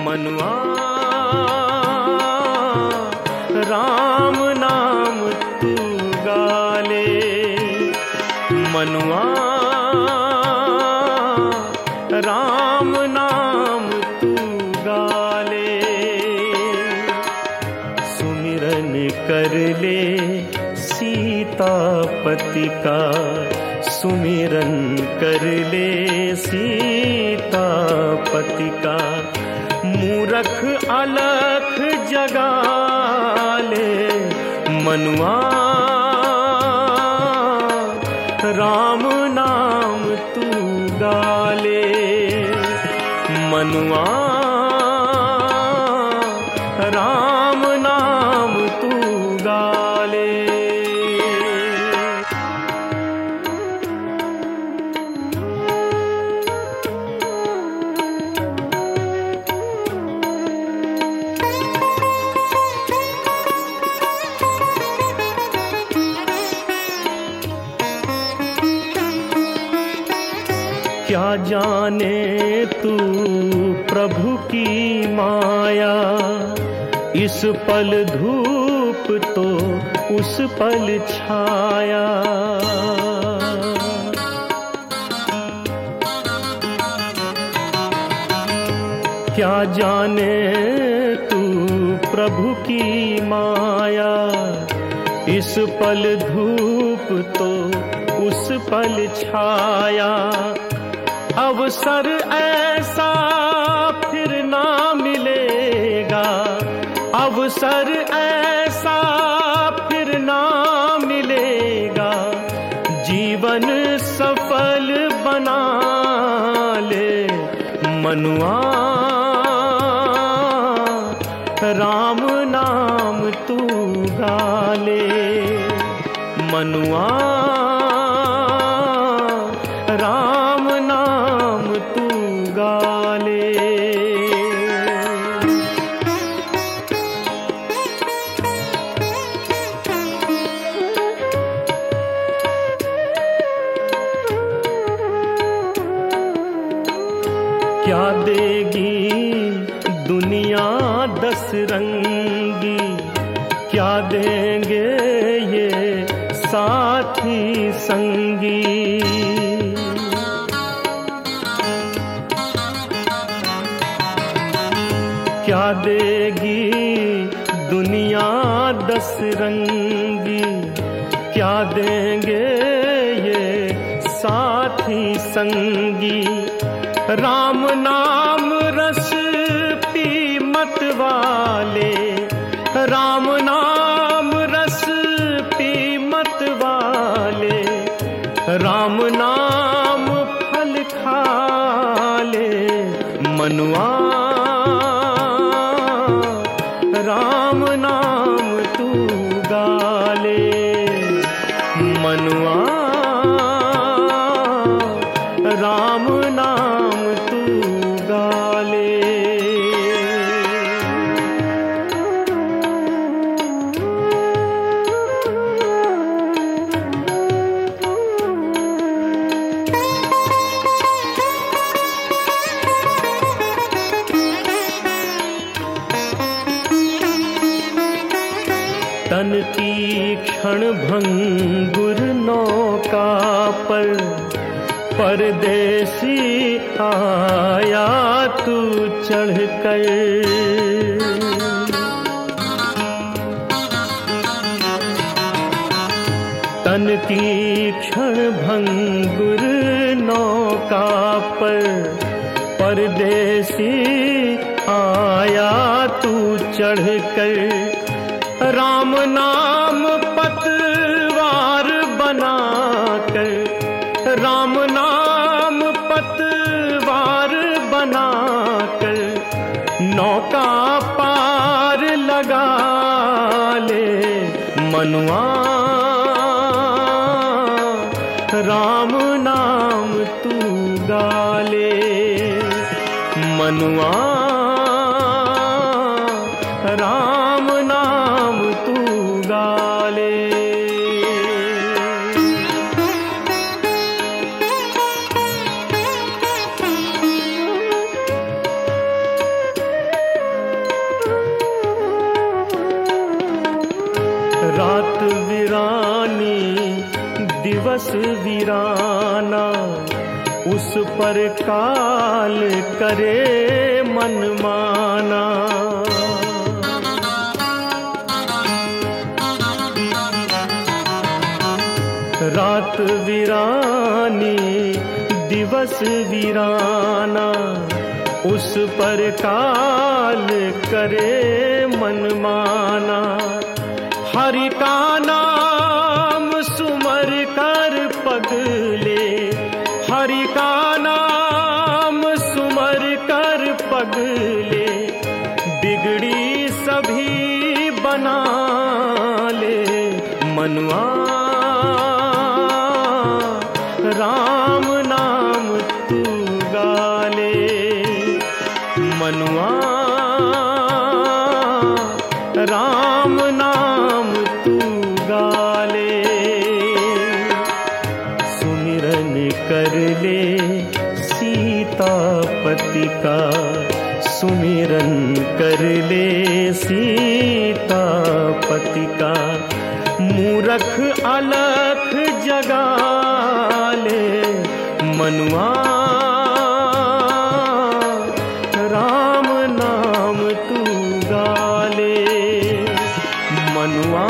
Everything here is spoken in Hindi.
मनुआ राम नाम तू गाले। मनुआ राम नाम तू गाले। सुमिरन कर ले सीतापति का। सुमिरन कर ले सीतापति का। मूरख अलख जगा ले मनुआ। राम नाम तू गाले क्या जाने तू प्रभु की माया? इस पल धूप तो उस पल छाया। क्या जाने तू प्रभु की माया? इस पल धूप तो उस पल छाया। अवसर ऐसा फिर ना मिलेगा। अवसर ऐसा फिर ना मिलेगा। जीवन सफल बना ले मनुआ। राम नाम तू गाले मनुआ। देगी दुनिया दस रंगी। क्या देंगे ये साथी संगी? क्या देगी दुनिया दस रंगी? क्या देंगे ये साथी संगी? राम नाम रस पी मत वाले। राम नाम रस पी मत वाले। राम नाम फल खा ले। मनुआ तन की क्षण भंगुर नौका पर परदेसी आया तू चढ़ कर। तन की क्षण भंगुर नौका पर परदेसी आया तू चढ़ कर। नौका पार लगा ले मनुआ। राम नाम तू गाले मनुआ। रात वीरानी, दिवस वीराना, उस पर काल करे मनमाना रात वीरानी, दिवस वीराना, उस पर काल करे मनमाना हरि का नाम सुमर कर पगले। हरि का नाम सुमर कर पगले। बिगड़ी सभी बना ले मनुआ। राम नाम तू गाले मनुआ। सुमिरन कर ले सीतापति का सुमिरन कर ले सीतापति का मूरख अलख जगा ले मनुआ राम नाम तू गाले मनुआ